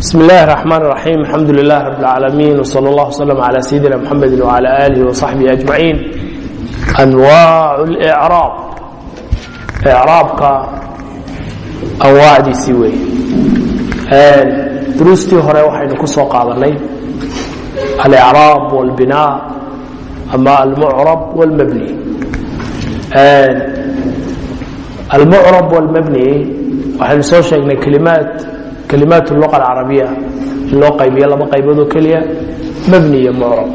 بسم الله الرحمن الرحيم الحمد لله رب العالمين وصلى الله وسلم على سيدنا محمد وعلى آله وصحبه أجمعين أنواع الإعراب إعرابك أنواعdiisii wey duruustii hore waxaynu ku soo qaadanay الإعrاab والبناء ama المعرب والمبني المعرب والمبني waxaynu soo sheegnay kelimaad kalimaat luqa alcarabiya in loo qaybiyo laba qayboodoo keliya mabni mucrab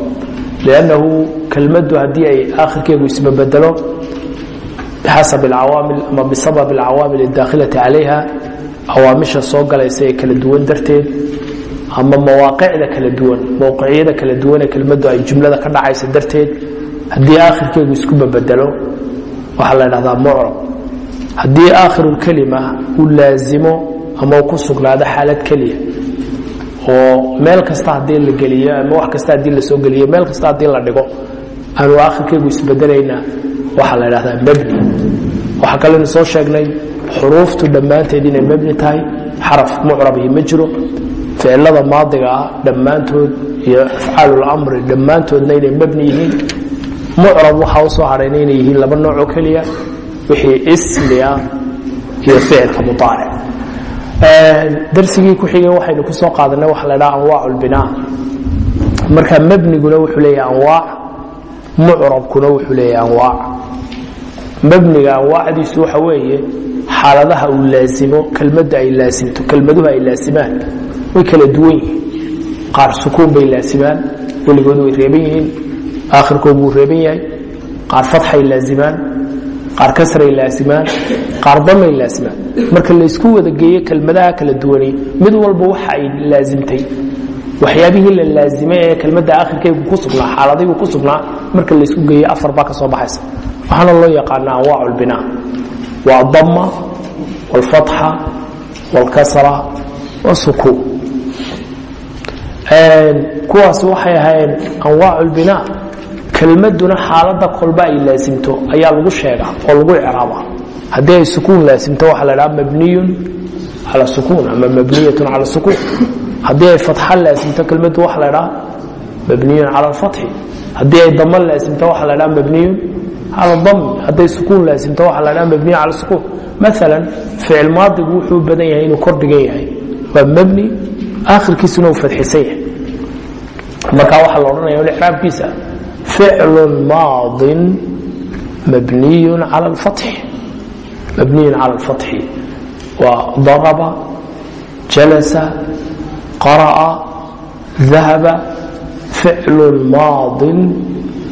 liannahu kelmaddu haddii ay aakhirkeegu isbabedelo bixasab alcawaamil ama bisabab alcawaamil adaakhilati calayha awaamisha soo galaysa ee kala duwan darteed ama mawaaqicda kala duwan mowqiciyada kala duwan ee kelmaddu ay jumlada ka dhacaysa darteed haddii aakhirkeegu isku babedelo waxaa la dhahdaa mucrab haddii aakhirukelima uu laazimo ama ku sugnaado xaalad keliya. Oo meel kasta haddii la geliyo ama wax kasta haddii la soo geliyo meel kasta haddii la dhigo aanu akhirkaygu isbedelayna waxaa la dhahdaa mebni waxaa kalenu soo sheegnay xuruuftu dhammaanteed inay mebni tahay xaraf mucrabihi ma jiro ficilada maadiga ah dhammaantood iyo afcaalulamri dhammaantoodna inay mebni yihiin. Mucrab waxaa u soo inay yihiin laba noocoo keliya wixii ismi iyo ficilka muaaric darsigii ku xigay waxaynu ku soo qaadanay waxa la dhaha anwaac lbinaa marka mebniguna wuxuu leeyahay anwaac mucrabkuna wuxuu leeyahay anwaac mebniga anwaacdiisu waxa weeye xaaladaha uu laasimo kelmadda ay laasimto kelmaduhu ay laasimaan way kala duwan yihiin. Qaar sukuun bay laasimaan weligood way reeban yihiin aakhirkood wuu reeban yahay. Qaar fatxay laasimaan qaar kasray laasimaan qaar damay laasimaan marka laysku wada geeyo kelmadaha kala duwani mid walba waxa ay laasimtay waxyaabihii la laazimay ee kelmadda akhirkaygu ku sugnaa xaaladaygu ku sugnaa marka laysku geeyo afar baa ka soo baxaysa waxaana loo yaqaana anwaac lbinaa waa damma wاlfatxa wاlkasra wاsukuun kuwaas waxay ahaayeen anwaac lbinaa kelmaduna xaalada kolba ay laasimto ayaa lagu sheegaa oo lagu icraaba haddii ay sukuun laasimto waxaa la dhaha mabniyun cala sukuun ama mabniyatun cala sukuun. Haddii ay fatxa laasimto kelmaddu waxa la dhaha mabniyun cala alfatxi. Haddii ay damo laasimto waxaa la dhaha mabniyun cala dami hadday sukuun laasimto waxaa la dhaha mabniyun cala sukuun. Maalan ficil maadigu wuxuu badan yahay inuu kor dhigan yahay. Waa mabni aakhirkiisuna uu fadxisan yahay. Marka waxaa la odhanaya icraabkiisa ficl maadi mabniy al mabniy cal اfatxi waa daraba jalasa qara'a dahaba ficl maadi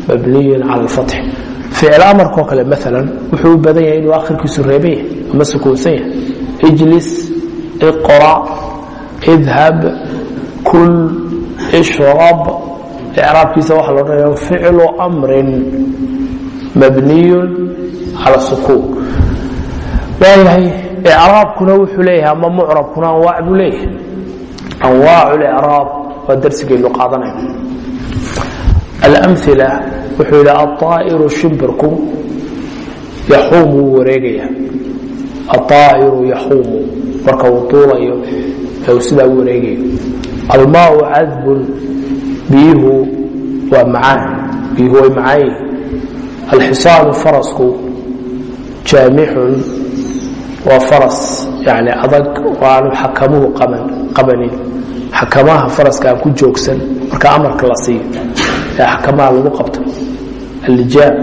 mabniy cal اfatx ficil amarko kale maala wuxuu u badan yahay inuu akhirkiisu reeban yahay ama sukuunsan yahay ijlis iqra idhab kul ishrab raabkiisa waxa lo odhanaya ficlu amrin mabniyun cala sukuun waayahay icraabkuna wuxuu leeyahay ama mucrabkuna anwaac buu leeyahay anwaac licraab waa darsigaynu qaadanayno alamila wuxuu yidhi aaa'iru shimbirku yaxuumu wuu wareegaya aaa'iru yaxuumu marka uu duulayo sidaa u wareegayo almaau cadbun biyuhu waa macaan biyuhu way macaan. Yihin alxisaanu farasku jaamixun waa faras yani adag oo aanu xakamuhu qabanin xakamaha faraska aan ku joogsan marka amarka la siiyo ee xakamaha lagu qabto. Aljaam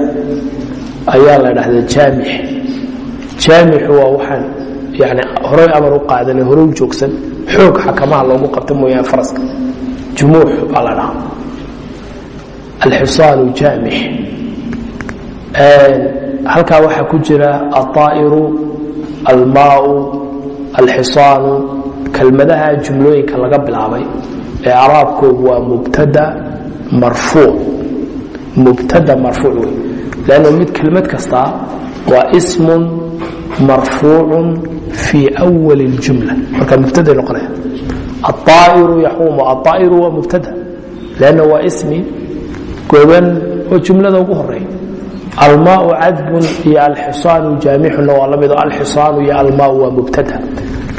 ayaa la dhahdaa jaamix jaamixu waa waxaan yani horey amar u qaadane hore u joogsan xoog xakamaha loogu qabto mooyaane faraska. Jumuux baa la dhaha alxisaanu jaamix halkaa waxaa ku jira aaa'iru almaau alxisaanu kelmadaha jumlooyinka laga bilaabay ee caraabkoogu waa mubtada marfuuc mubtada marfuuc wey lanno mid kelmad kastaa waa ismun marfuucun fii awali اljumla marka mubtaday noqonaya aaa'iru yaxuumu aaa'iru waa mubtada lanna waa ismi goban oo jumlada ugu horreeya almaau cadbun iyo alxisaanu jaamixuna waa la mid alxisaanu iyo almaau waa mubtada.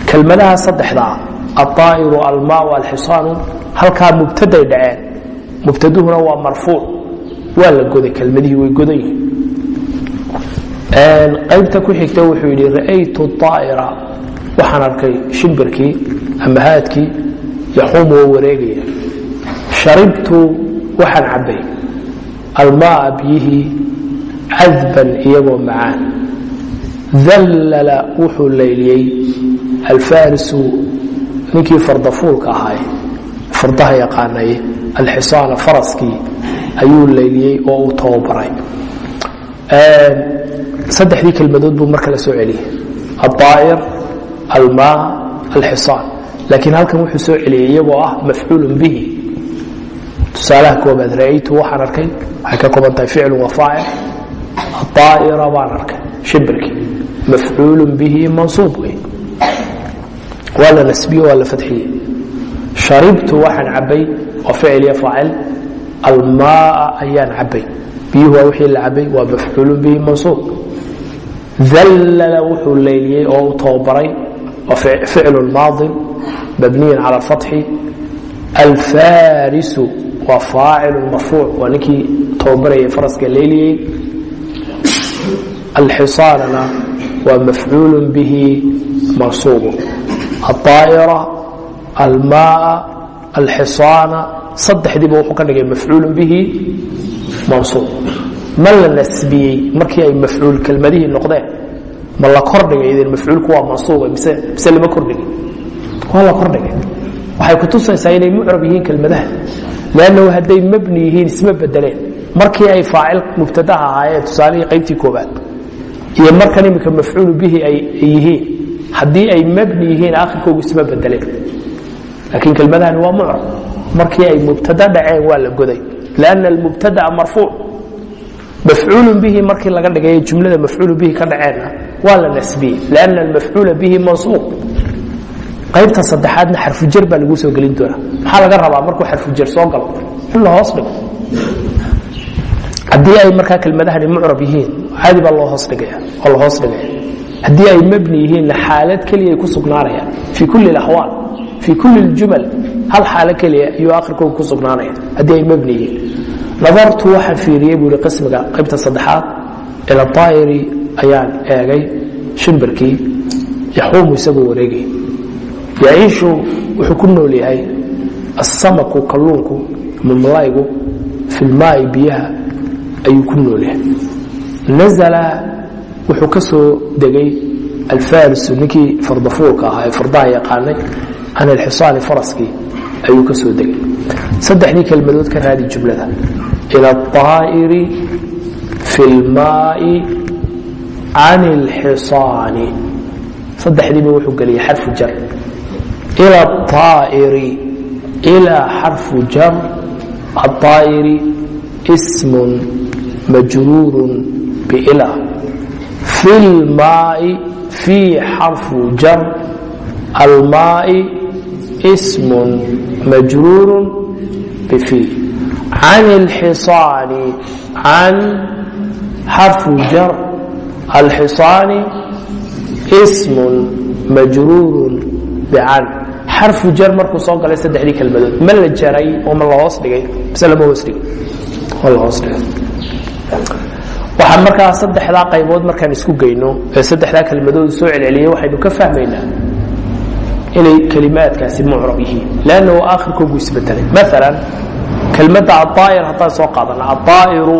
Kelmadaha saddexdaa aaa'iru almaau alxisaanu halkaa mubtaday dhaceen mubtaduhuna waa marfuuc waa la goday kelmadihii way godan yihiin. Qaybta ku xigta wuxuu yidhi ra'aytu aa'ira waxaan arkay shimbirkii ama haadkii yaxuumu oo wareegaya. Sharibtu waxaan cabbay almaaa biyihii cadban iyagoo macaan dallala wuxuu layliyey alfarisu ninkii fardafuulka ahaay fardaha yaqaanay alxisaana faraskii ayuu layliyey oo uu tababaray saddexdii kelmadood buu marka la soo celiyey alطaa'ir almaa alxisaan laakiin halkan wuxuu soo celiyey iyagoo ah mafcuulun bihi tusaalaha koobaad ra'aytu waxaan arkay waxay ka kooban tahay ficlu wa faacil aa'ira baan arkay shimbirkii mafcuulu bihi mansuub wey waa la nasbiye waa la fadxiye sharibtu waxaan cabbay waa ficil iyo faacil almaaa ayaan cabbay biyuhu waa wixii la cabbay waa mafcuulu bihi mansuub dallala wuxuu layliyey oo u tababaray waa ficlu maadin mabniyin cala alfatxi alfarisu waa faacilu marfuuc waa ninkii tababarayay faraska layliyey alxisaanana waa mafcuul bihi mansuub aلطaa'ira almaaa alxisaana saddexdiiba wuxuu ka dhigay mafcuul bihi mansuub. Ma la nasbiyey markii ay mafcuul kelmadihii noqdeen? Ma la kordhigay idin mafcuulku waa mansuuba mise mise lama kordhigin waa la kordhigay waxay kutusaysaa inay mucrab yihiin kelmadaha lannahu hadday mabni yihiin isma bedeleen markii ay faacil mubtadaha ahaayeen tusaalihii qaybtii koobaad iyo markan imika mafcuulu bihi ay yihiin haddii ay mabni yihiin akhirkoogu isma bedeleen laakiin kelmadahani waa mucrab markii ay mubtada dhaceen waa la goday lanna almubtadaa marfuuc mafcuulu bihi markii laga dhigay jumlada mafcuulu bihi ka dhaceenna waa la nasbiyey lanna almafcuula bihi mansuuq qaybta saddexaadna xarfujar baa lagu soo gelin doonaa maxaa laga rabaa markuu xarfujar soo galo in la hoos dhigo haddii ay markaa kelmadahani mucrab yihiin caadi baa loo hoos dhigaya oo la hoos dhigaya haddii ay mabni yihiinna xaalad keliya ay ku sugnaanayaan fii kulli اlaxwaal fii kulli اljumal hal xaalo keliya ayuu akhirkooga ku sugnaanaya haddii ay mabni yihiin nadartu waxaan fiiriyey buu ihi qismiga qaybta saddexaad ila طaa'iri ayaan eegay shimbirkii yaxuumu isagoo wareegay yaciishu wuxuu ku nool yahay asamaku kalluunku ama malaygu fi lmaai biyaha ayuu ku nool yahay. Nazala wuxuu ka soo degay alfarisu ninkii fardafuulka ahaa ee fardaha yaqaanay can alxisaani faraskii ayuu ka soo degay. Saddexdii kelmadood ka raadi jumlada ila aa'iri fi lmaai can alxisaani saddexdiiba wuxuu geliyay xarfu jar إلى الطائر إلى حرف جر الطائر اسم مجرور بإلى في الماء في حرف جر الماء اسم مجرور بفي عن الحصان عن حرف جر الحصان اسم مجرور بcan xarfu jar markuu soo galay saddexdii kelmadood. Ma la jaray oo ma lahoos dhigay? Mise lama hoos dhigay. Ma lahoos dhigay. Waxaan markaa saddexdaa qaybood markaan isku geyno ee saddexdaa kelmadood soo celceliyay waxaynu ka fahmaynaa inay kelimaadkaasi mucrab yihiin. Lanna waa aakhirkoogu isbedelay. Maalan kelmadda aaa'ir haddaan soo qaadana aaa'iru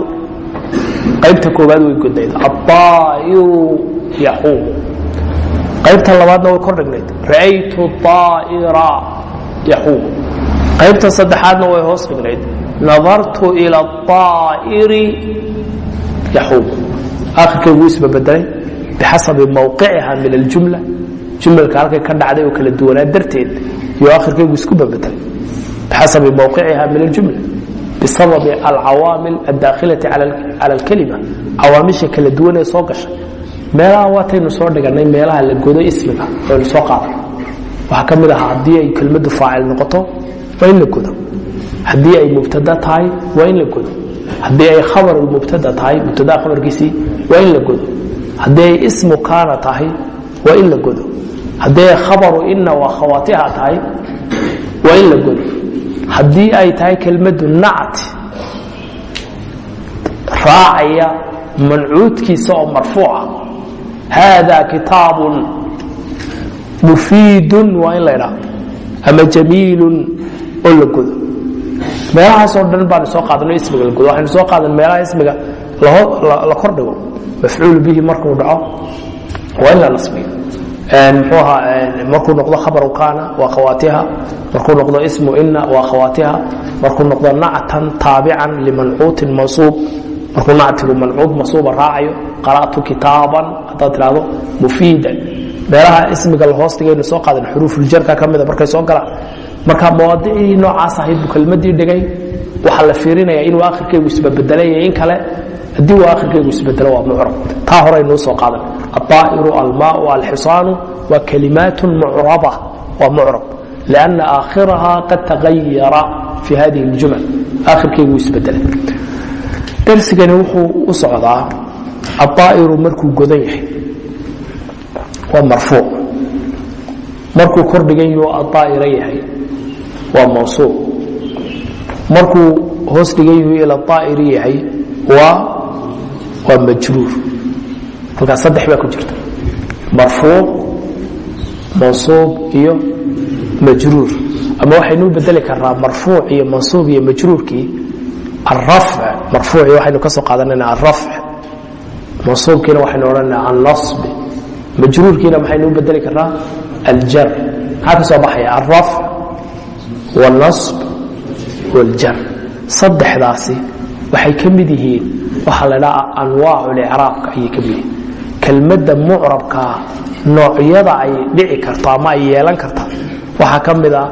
qaybta koobaad way godayda aaa'iru yaquub qaybta labaadna way kordhignayd rucaytu طaa'ira yaxuub qaybta saddexaadna way hoos dhignayd. Nadartu ila aa'iri yaxuub akhirkay wuu isbabedelay bixasabi mawqiciha min aljumla. Jumlka halkay ka dhacday oo kala duwanaa darteed iyo akhirkaygu isku babedelay bixasabi mawqiciha min aljumla. Bisababi alcawaamil addaakhilati cala alkalima. Cawaamisha kala duwan ee soo gasha meelaha waataynu soo dhiganay meelaha la godo ismiga aynu soo qaadan waxaa ka mid ahaa haddii ay kelmaddu faacil noqoto waa in la godo. Haddii ay mubtada tahay waa in la godo. Haddii ay khabar mubtada tahay mubtadaa khabarkiisii waa in la godo. Haddii ay ismu kaana tahay waa in la godo. Hadday khabaru ina waa khawaatiha tahay waa in la godo. Haddii ay tahay kelmaddu nacti raacaya mancuudkiisa oo marfuuca haada kitaabun mufiidun waa in la ydhaa ama jamiilun oo la godo meelahaasoo dhan baanu soo qaadano ismiga la godo waxaynu soo qaadan meelaha ismiga la kordhigo mafcuul bihi markuu dhaco waa in la nasbiyo markuu noqdo khabaru kaana waa khawaatiha markuu noqdo ismu ina waa khawaatiha markuu noqdo nactan taabican limancuutin mansuub markuu nactigu mancuub masuuba raacayo qara'tu kitaaban haddaad tidhahdo mufiidan meelaha ismiga lahoostigaynu soo qaadan xuruufuljarka ka mida markay soo galaan. Marka mawaadicdii noocaas ahayd buu kelmaddii dhigay. Waxaa la fiirinaya inuu akhirkaygu isbabedela iyo in kale haddii uu akhirkaygu isbedelo waa mucrab. Taa horeynuu soo qaadan addaa'iru almaau alxisaanu waa kalimaatun mucraba waa mucrab. Lianna aakhiraha qad tagayara fii hadihi aljumal akhirkaygu isbedela darsigani wuxuu u socdaa aaa'iru markuu godan yahay. Waa marfuuc markuu kordhigan yaho aaa'ira yahay waa mawsuuc markuu hoos dhigan yahu ila aa'iri yahay waa waa majruur. Halkaas saddex baa ku jirta. Marfuuc mansuub iyo majruur. Ama waxaynuu bedeli karnaa marfuuc iyo mansuub iyo majruurkii marfuuci waxaynu ka soo qaadanayna arafc mansuubkiina waxaynu odhanayna annasb majruurkiina maxaynu u bedeli karnaa aljar maxaa ka soo baxaya alrafc wاlnasb wاljar saddexdaasi waxay ka mid yihiin waxaa la dhaha anwaacu licraabka ayay ka mid yihiin kelmadda mucrabkaa noocyada ay dhici karto ama ay yeelan karta waxaa ka mid a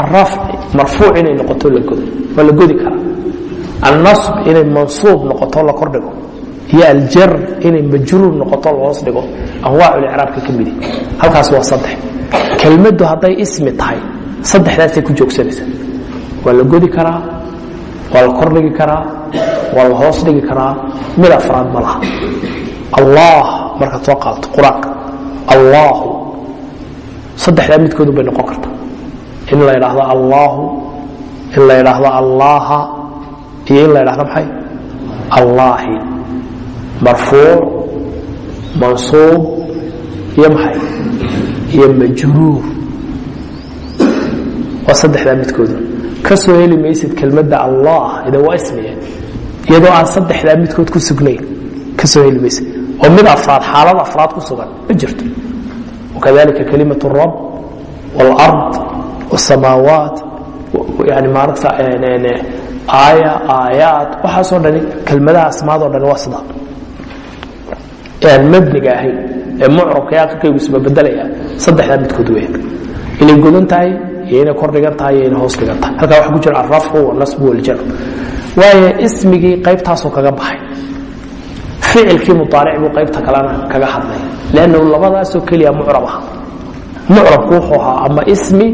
arafci marfuuc inay noqoto la godo waa la godi karaa annasb inay mansuub noqoto la kordhigo iyo aljar inay majruur noqoto la dhigo anwaacu licraabka ka mid yihiin halkaas waa saddex kelmaddu hadday ismi tahay saddexdaasay ku joogsanaysa waa la godi karaa waa la kordhigi karaa waa la hoos dhigi karaa mid afraad ma laha allah markaad soo qaadato qur'aanka allahu saddexdaa midkoodu bay noqon kartaa in la ydhaahdo allahu in la ydhaahdo allaha iyo in la dhahdo maxay? Allaahi. Marfuuc mansuub iyo maxay? Iyo majruur. Waa saddexdaa midkooda ka heli maysid kelmadda allah idan waa ismiya iyadoo aan saddexdaa midkood ku sugnayn ka heli maysid. Oo mid afraad xaalad afraad ku sugan ma jirto. Wakadalika kalimat rabb wاlard wاsamaawaat yani maarata eh, eh, eh, aaya aayaat waxaasoo dhani kelmadaha asmaadoo dhani waa sida. Aan mabniga ahayn ee mucrabka ee akhirkaygu isbabedelaya saddexdaa midkood weyn. Inay godan tahay iyo inay kor dhigan tahay iyo inay hoos dhigan tahay. Halkaa waxa ku jira alrafcu wاlnasbu wاljar waayo ismigii qaybtaasoo kaga baxay. Ficilkii muaaric buu qaybta kalena kaga hadlay. Lannahu labadaasoo keliya mucrab aha mucrabku wuxuu ahaa ama ismi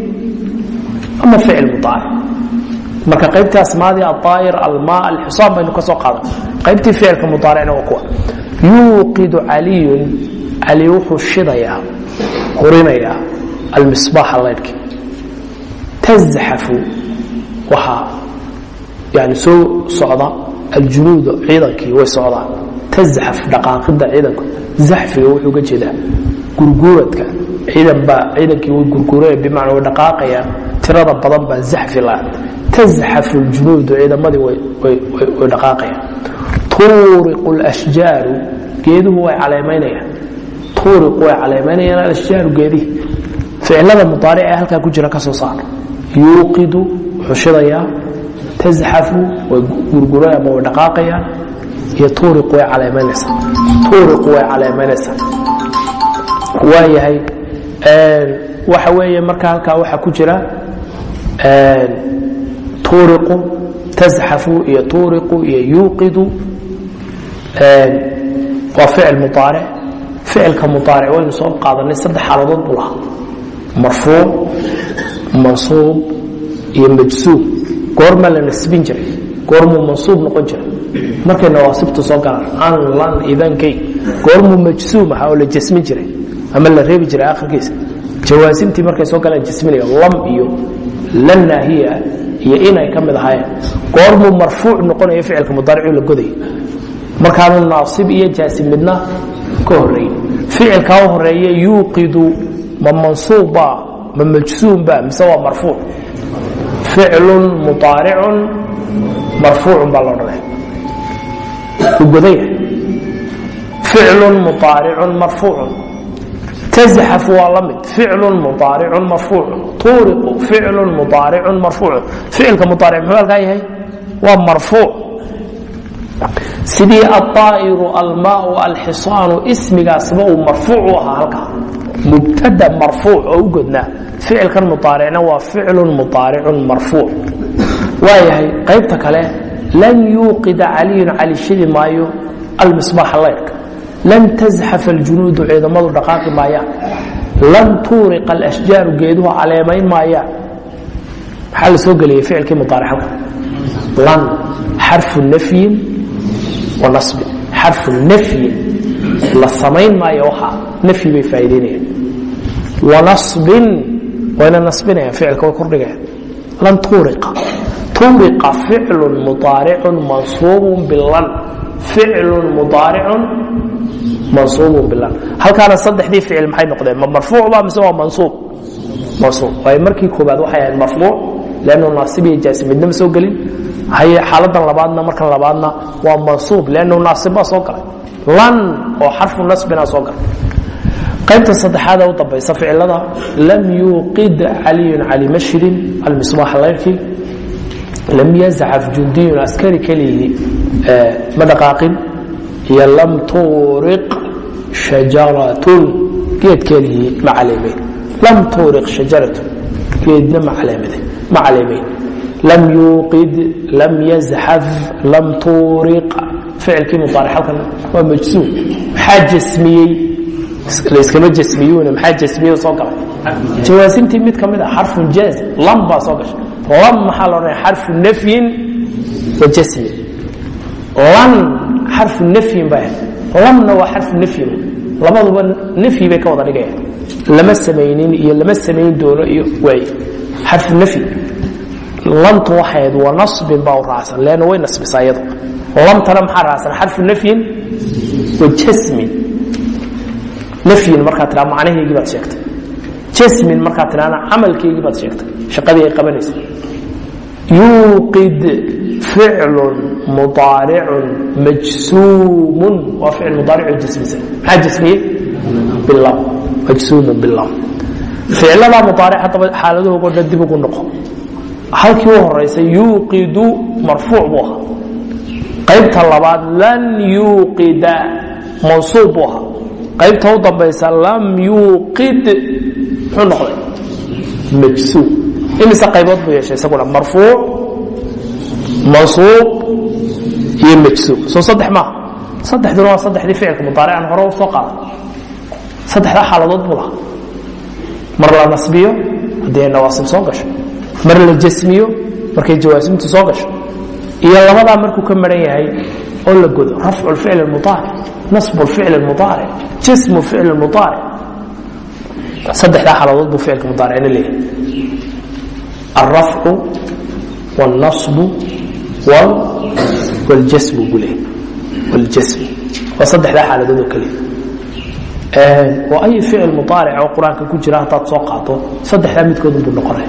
ama ficil muaaric marka qaybtii asmaadii aaa'ir alma alxisaan baynu ka soo qaadan qaybtii ficilka muaaricna waa kuwa. Yuuqidu caliyun cali wuxuu shidayaa hurinayaa almisbaaxa laydhki. Tazxafu waxaa yani soo socda aljunuuda ciidankii way socdaan tazxaf dhaqaaqida ciidanku. Zaxfiga wuxuu ga jeedaa gurguuradka. Ciidan baa ciidankii way gurguuraya bimacnaa way dhaqaaqayaan. Tirada badan baa zaxfi la tazxafu ljunuudu ciidamadii way dhaqaaqayaan. Tuuriqu lashjaaru geeduhu way caleemaynayaan tuuriqu way caleemaynayaan alashjaaru geedihi ficilada mudaaric ee halkaa ku jira ka soo saar. Yuuqidu wuxuu shidayaa. Tazxafu way gurguraya ama way dhaqaaqayaan. Iyo tuuriqu way caleemaynaysaa tuuriqu way caleemaynaysaa waayahay waxa weeye marka halkaa waxaa ku jira tuuriqu tazxafu iyo tuuriqu iyo yuuqidu waa ficil muaaric ficilka muaaric waynu soo qaadanay saddex xaaladood buu lahaa marfuuc mansuub iyo majsuub. Goormaa la nasbin jiray. Goormuu mansuub noqon jiray. Markay nawaasibtu soo galaan an lan idankay. Goormuu majsuum aha oo la jasmin jiray ama la reebi jiray akhirkiisa. Jawaasimtii markay soo galaan jasminaya lam iyo lan naahiya iyo inay ka mid ahaayeen. Goormuu marfuuc noqonayo ficilka mudaaricuu la goday markaanu naasib iyo jaasim midna ka horeey ficilkaa u horreeya yuuqidu ma mansuubba ma majsuumba mise waa marfuuc. Ficlun muaaricun marfuucun baa loodhanaya u godaya ficlun muaaricun marfuucun tazxaf waa la mid. ficlun muaaricun marfuucun tuuriqu ficlun muaaricun marfuucun ficilka muaaric muxuu halkaa yahay? Waa marfuuc. Sidii aaa'iru almaau alxisaanu ismigaasba uu marfuuc u ahaa halkaa. Mubtada marfuuc oo u godnaa. ficilkan muaaricna waa ficlun muaaricun marfuuc. Waayahay qaybta kale lan yuuqida caliyun cali shidi maayo almisbaaxa laydhka lan tasxaf aljunuudu ciidamadu dhaqaaqi maayaan lan tuuriqa alashjaaru geeduhu caleemayn maayaan maxaa la soo ficilkii muaaricada lan xarfu nafyin wa nasbin xarfu nafyin la samayn maayo waxaa nafyi bay faa'iidaynayaan wa nasbin wayna nasbinayaan ficilka way kordhigayaan lan tuuriqa tuuriqa ficlun muaaricun mansuubun bilan ficlun muaaricun mansuubun bilan halkaana saddexdii ficil maxay noqdeen ma marfuuc ba mise waa mansuub mansuub waayo markii koobaad waxay ahayd marfuuc lannu naasib iyo jaasim midna ma soo gelin xaaladan labaadna markan labaadna waa mansuub lannu naasib baa soo galay lan oo xarfu nasbina soo galay qaybta saddexaad ee u dambaysa ficilada lam yuuqid caliyun cali mashrin almisbaax layrkii lam yazxaf jundiyun askari keligii ma dhaqaaqin iyo lam tuuriq shajaratun geed keligii ma caleemayn lam tuuriq shajaratun geedna ma caleemaday ma caleemayn lam yuuqid lam yazxaf lam tuuriq. Ficilkii mudaaric halkan waa majsuum maxaa jasmiyey? Layskama jasmiyuuna maxaa jasmiye soo galay jawaasimtii mid ka mid a xarfun jaazim lam baa soo gashay. Lam maxaa la odhanaya xarfu nafyin wa jasmin lan xarfu nafyin baa ahayd. Lamna waa xarfu nafyin. Labaduba nafyi bay ka wada dhigayaan. Lama samaynin iyo lama samayn doono iyo waay. Xarfu nafyi. Lantu waxay ahayd wa nasbin baa u raacsan leanna way nasbisaa iyadu. Lamtana maxaa raacsan? Xarfu nafyin wa jasmin. Nafyin markaa tiraa macnaheygii baad sheegtay. Jasmin markaa tiraana camalkeygii baad sheegtay. Shaqadii ay qabanaysa yuuqid ficlun mudaaricun majsuumun waa ficil mudaaricu jasmisan maxaa jasmiyey bilam majsuumun bilam ficladaa mudaaric haddaba xaaladahoogo dhan dib ugu noqo halkii u horeysay yuuqidu marfuuc buu ahaa qaybta labaad lan yuuqida mansuub buu ahaa qaybta u dambaysa lam yuuqid muxuu noqday majsuum imise qaybood buu yeeshay isaguna marfuuc mansuub iyo majsuum soo saddex maaha saddexduna waa saddexdii ficilka mudaarican hore u soo qaada saddexdaa xaaladood buu lahaa mar la nasbiyo haddii ay nawaasib soo gasho mar la jasmiyo markay jawaasimtu soo gasho iyo labadaa markuu ka maran yahay oo la godo rafcu ficl muaaric nasbu ficl muaaric jasmu ficl muaaric saddexdaa xaladood buu ficilka mudaaricna wاljasmu buu leeyahay wاljasmu waa saddexdaa xaaladood oo keliya oo ay ficil muaaric oo qur'aanka ku jira haddaad soo qaato saddexdaa midkoodun buu noqonaya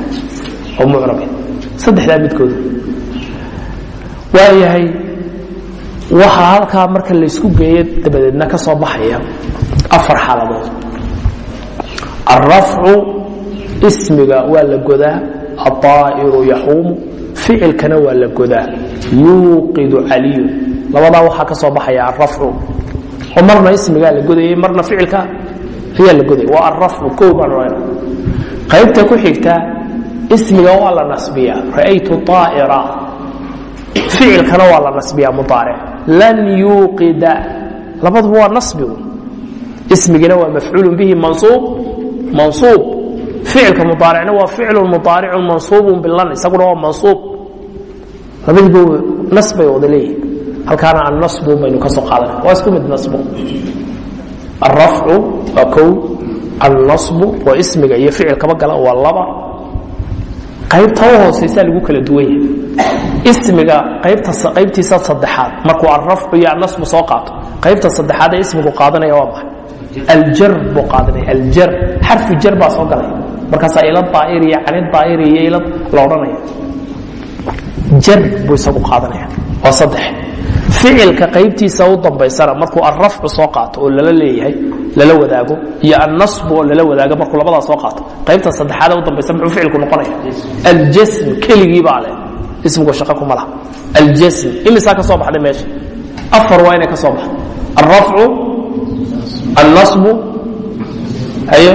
oo mucrabe saddexdaa midkoodu waayahay waxaa halkaa marka laysku geeyo dabadeedna ka soo baxaya afar xaaladood. Alrafcu ismiga waa la godaa aaa'iru yaxuumu ficilkana waa la godaa. Yuuqidu caliyun labadaa waxaa ka soo baxaya alrafcu oo marna ismigaa la godayay marna ficilka ayaa la godaya waa alrafcu koo baan odhana qaybta ku xigta ismiga waa la nasbiya ra'aytu aa'ira ficilkana waa la nasbiya muaaric lan yuuqida. Labaduba waa nasbi. Ismigina waa mafcuul bihi mansuub mansuub. Ficilka muaaricna waa ficlu muaaricu mansuubu bilan isaguna waa mansuub labadiiba nasbay wada leeyihiin halkaana annasbu baynu ka soo waa isku mid nasbu alrafcu waa kow alnasbu waa ismiga iyo ficilkaba gala waa laba. Qaybta u hoosaysaa lagu kala duwan yahay. Ismiga qaybtiisa saddexaad markuu alrafcu iyo alnasbu soo qaato qaybta saddexaad ee ismigu qaadanaya waa maxay? Aljar buu qaadanaya. Aljar xarfu jar baa soo galaya. Markaasaa ila daa'iriya cani daa'iri iyo ila la odhanaya jar buu isagu qaadanaya. Waa saddex. Ficilka qaybtiisa u dambaysana markuu alrafcu soo qaato oo lala leeyahay lala wadaago iyo alnasbu oo lala wadaago markuu labadaa soo qaato qaybta saddexaad u dambaysa muxuu ficilku noqonaya? Aljasm keligii baa leh. Ismigu shaqo kuma laha. Aljasm imisaa ka soo baxday meesha? Afar waa inay ka soo baxdo. Alrafcu alnasbu haye?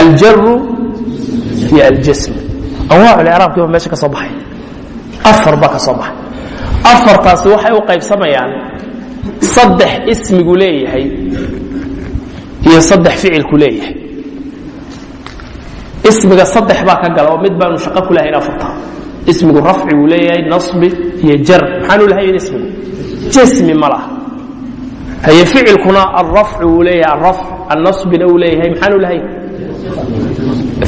Aljaru iyo aljasm. Anwaacu licraabkii baa meesha ka soo baxay afar baa ka soo baxay. Afartaasi waxay u qaybsamayaan saddex ismigu leeyahay iyo saddex ficilku leeyahay. Ismiga saddex baa ka gala oo mid baanu shaqo ku lahayn afarta. Ismigu rafci buu leeyahay nasbi iyo jar. Maxaanu lahayn ismigu? Jasmi ma laha. Haye ficilkuna alrafci wuu leeyahay alrafc alnasbina uu leeyahay maxaanu lahayn?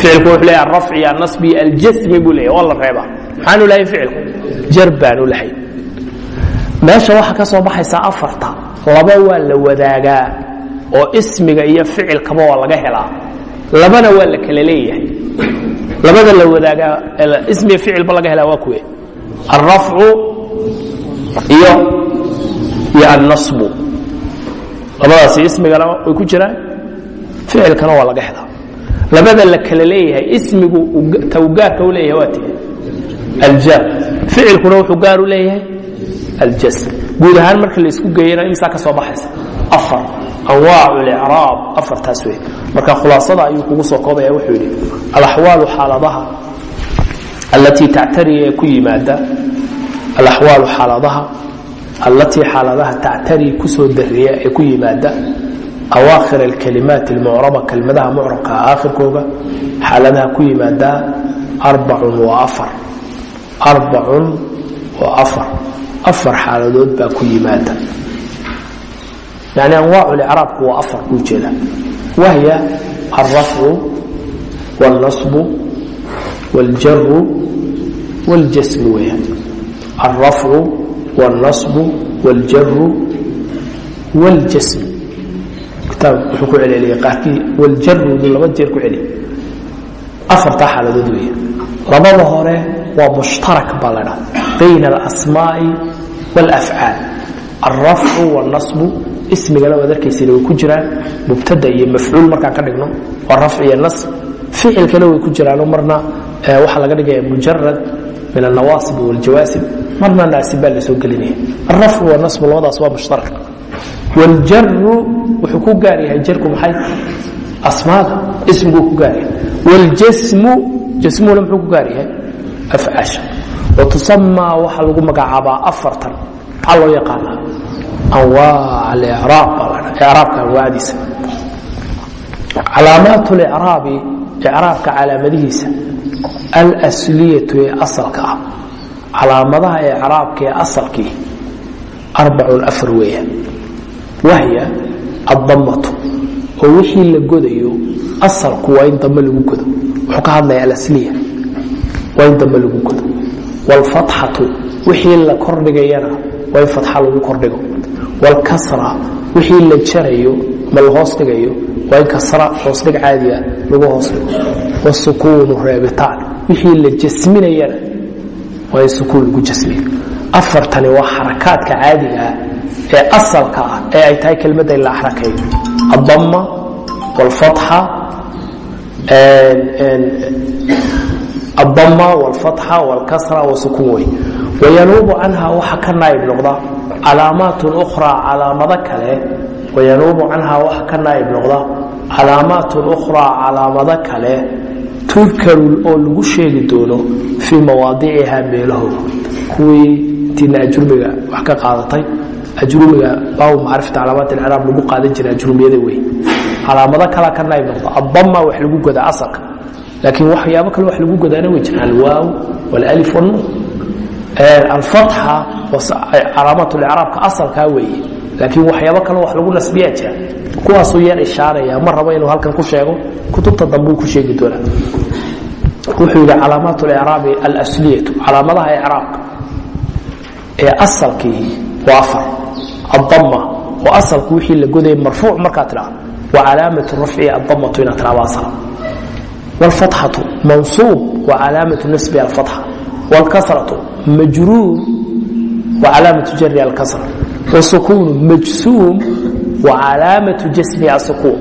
Ficilku wuxuu leeyahay alrafci iyo alnasbi iyo aljasmi buu leeyahay waa la reebaa maxaanu lahayn ficilku. Jar baanu lahayn meesha waxaa ka soo baxaysaa afarta laba waa la wadaagaa oo ismiga iyo ficilkaba waa laga helaa. Labana waa la kala leeyahay. Labada la wadaagaa ismiga ficilba laga helaa waa kuwe. Alrafcu iyo iyo alnasbu labadaasi ismigana way ku jiraan ficilkana waa laga helaa. Labada la kala leeyahay ismigu ta uu gaarka u waa tii aljar ficilkuna wuxuu gaar u leeyahay aljasm guud ahaan marka la isku geeyana imsaa ka baxaysa. Afar. Anwaacu licraab afartaas wey marka khulaasada ayuu kugu soo koobaya wuxuu yidhi alaxwaalu xaaladaha allatii tactari ee ku yimaada alaxwaalu xaaladaha allatii xaaladaha tactari ku soo dariya ee ku yimaada awaakhir alkalimaat almucraba kelmadaha mucrabka aakhirkooga xaaladaha ku yimaada arbacun waa afar arbacun waa afar afar xaaladood baa ku yimaada yani anwaacu licraabku waa afar kuu jeeda wahya alrafcu wاlnasbu wاljaru wاljasmu weya alrafcu wاlnasbu wاljaru wاljasmu kitaab wuxuu ku celceliyay qaarkii wاljaru buu laba jeer ku celiy afartaa xaaladood weya labada hore waa mushtarak baa la dhaha bayna alasmaa'i wاlafcaal alrafcu wاlnasbu ismigana waad arkaysina way ku jiraan mubtada iyo mafcuul markaan ka dhigno waa rafc iyo nasb ficilkana way ku jiraano marna waxaa laga dhigaya mujarad min alnawaasib wاljawaasib marna naasib baa la soo gelinaya alrafcu wاlnasbu labadaas waa mushtarak wاljaru wuxuu ku gaar yahay jarku maxay asmaada ismiguu ku gaar yahay wاljasmu jasmuhuna muxuu ku gaar yahay watusamaa waxaa lagu magacaabaa afartan maxaa loo yaqaanaa anwaac alicraab baa la dhaa icraabka anwaacdiisa calaamaat licraabi icraabka calaamadihiisa alsliyatu ee asalka ah calaamadaha icraabka ee asalkii arbacun afar weeyaan wahya addamatu oo wixii la godayo asalku waa in dambe lagu godo wuxuu ka hadlaya alasliya waa in dambe lagu godo. Wlfatxatu wixii la kordhigayana waa in fatxa lagu kordhigo. Wlkasra wixii la jarayo ma la hoos dhigayo waa in kasra hoosdhig caadiga lagu hoos dhigo. Wasukuunu reebitaan wixii la jasminayana waa in sukuun lagu jasmiyo afartani waa xarakaadka caadiga ah ee asalka ah ee ay tahay kelmadda in la xarakaeyo adama wlfatxa adama wاlfatxa wاlkasra wasukuun wey wayanuubu canhaa waxa ka naaib noqda calaamaatun ukhraa calaamado kale wayanuubu canhaa waxa ka naaib noqda calaamaatun ukhraa calaamado kale tunkaru oo lagu sheegi doono fii mawaadiciha meelahooda kuwii diina ajrumiga wax ka qaadatay ajrumiga baabu macrifta calaamaat ilciraab lagu qaadan jira ajrumiyada wey calaamado kala ka naaib noqda adama wax lagu goda asalka laakiin waxyaabo kale wax lagu godaana way jiraan. Alwaaw wاlalif wاnuun alfatxa calaamaat licraabka asalkaa weeye. Laakiin waxyaabo kale wax lagu nasbiyaa jira. Kuwaasuu yar ishaaraya ma rabo inuu halkan ku sheego kutubta dambuu ku sheegi doonaa. Wuxuu yidhi calaamaat licraabi alsliyatu calaamadaha icraabka ee asalkii waa afar. Adama oo asalku wixii la godayay marfuuc markaa tidhahdo wa calaamatu rafci adamatu inaad tidhahdo asal wاlfatxatu mansuub wa calaamatu nasbi alfatxa wاlkasratu majruur wa calaamatu jari alkasra wasukuunu majsuum wa calaamatu jasmi asukuun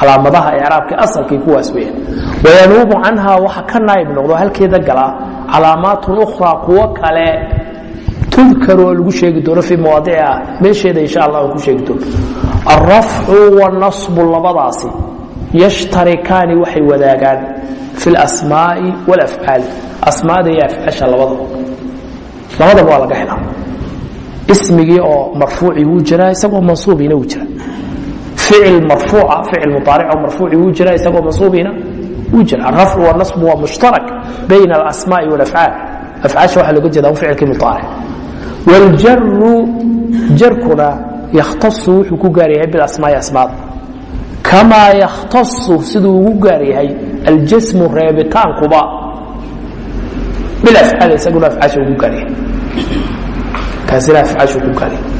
calaamadaha icraabka asalkii kuwaas weeyaan wayanuubu canha waxa ka naayib noqdo halkeeda galaa calaamaatun ukhraa kuwo kale tudkar oo lagu sheegi doono fii mawaadiciha meesheeda insha allah aan ku sheegi doono alrafcu wاlnasbu labadaasi yashtarikaani waxay wadaagaan fi اlasmaa'i wاlafcaali asmaada iyo afcaasha labadaba labadaba waa laga helaa ismigii oo marfuuci wuu jiraa isagoo mansuubiina wuu jira ficil marfuuca ficil mudaaric oo marfuuci wuu jiraa isagoo mansuubiina wuu jira alrafcu wاlnasbu waa mushtarak bayna alasmaa'i wاlafcaal afcaasha waxaa looga jeeda ficilkii mudaaric wاljaru jarkuna yakhtasu wuxuu ku gaar yahay bilasmaai asmaada kamaa yakhtasu siduu ugu gaar yahay aljasmu reebitaankuba bilafcaal isaguna afcaasha ugu gaar yahay. Kaasina afcaashu ku gaar yahay